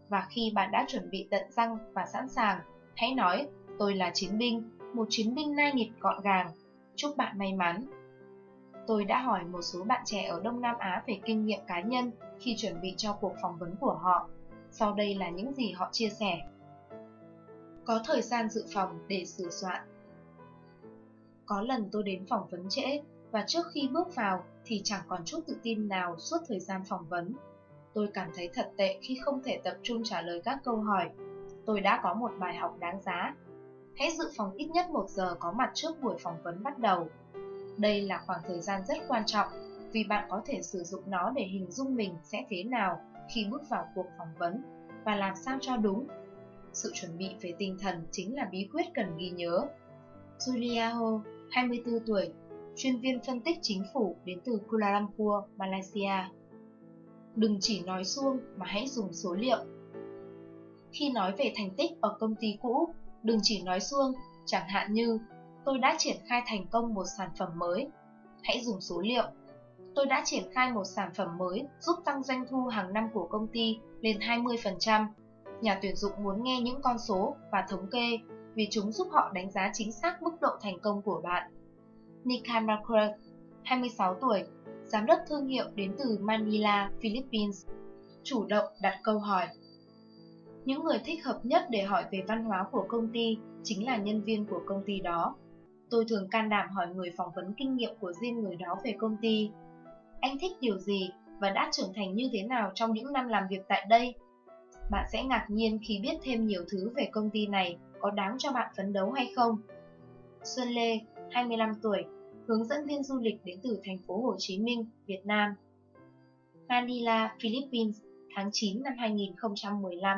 Và khi bạn đã chuẩn bị tận răng và sẵn sàng, hãy nói, tôi là chiến binh, một chiến binh nai nghịt gọn gàng. Chúc bạn may mắn. Tôi đã hỏi một số bạn trẻ ở Đông Nam Á về kinh nghiệm cá nhân khi chuẩn bị cho cuộc phỏng vấn của họ sau đây là những gì họ chia sẻ. Có thời gian dự phòng để sửa soạn. Có lần tôi đến phỏng vấn trễ và trước khi bước vào thì chẳng còn chút tự tin nào suốt thời gian phỏng vấn. Tôi cảm thấy thật tệ khi không thể tập trung trả lời các câu hỏi. Tôi đã có một bài học đáng giá. Hãy dự phòng ít nhất một giờ có mặt trước buổi phỏng vấn bắt đầu. Đây là khoảng thời gian rất quan trọng vì bạn có thể sử dụng nó để hình dung mình sẽ thế nào khi bước vào cuộc phỏng vấn và làm sao cho đúng. Sự chuẩn bị về tinh thần chính là bí quyết cần ghi nhớ. Julia Ho, 24 tuổi, chuyên viên phân tích chính phủ đến từ Kuala Lumpur, Malaysia. Đừng chỉ nói suông mà hãy dùng số liệu. Khi nói về thành tích ở công ty cũ, đừng chỉ nói suông, chẳng hạn như tôi đã triển khai thành công một sản phẩm mới. Hãy dùng số liệu. Tôi đã triển khai một sản phẩm mới giúp tăng doanh thu hàng năm của công ty lên 20%. Nhà tuyển dụng muốn nghe những con số và thống kê vì chúng giúp họ đánh giá chính xác mức độ thành công của bạn. Nikan Marquardt, 26 tuổi, giám đốc thương hiệu đến từ Manila, Philippines, chủ động đặt câu hỏi. Những người thích hợp nhất để hỏi về văn hóa của công ty chính là nhân viên của công ty đó. Tôi thường can đảm hỏi người phỏng vấn kinh nghiệm của riêng người đó về công ty. Anh thích điều gì và đã trưởng thành như thế nào trong những năm làm việc tại đây? Bạn sẽ ngạc nhiên khi biết thêm nhiều thứ về công ty này có đáng cho bạn phấn đấu hay không. Xuân Lê, 25 tuổi, hướng dẫn viên du lịch đến từ thành phố Hồ Chí Minh, Việt Nam. Manila, Philippines, tháng 9 năm 2015.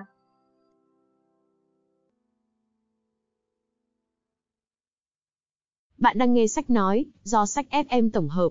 Bạn đang nghe sách nói do sách FM tổng hợp.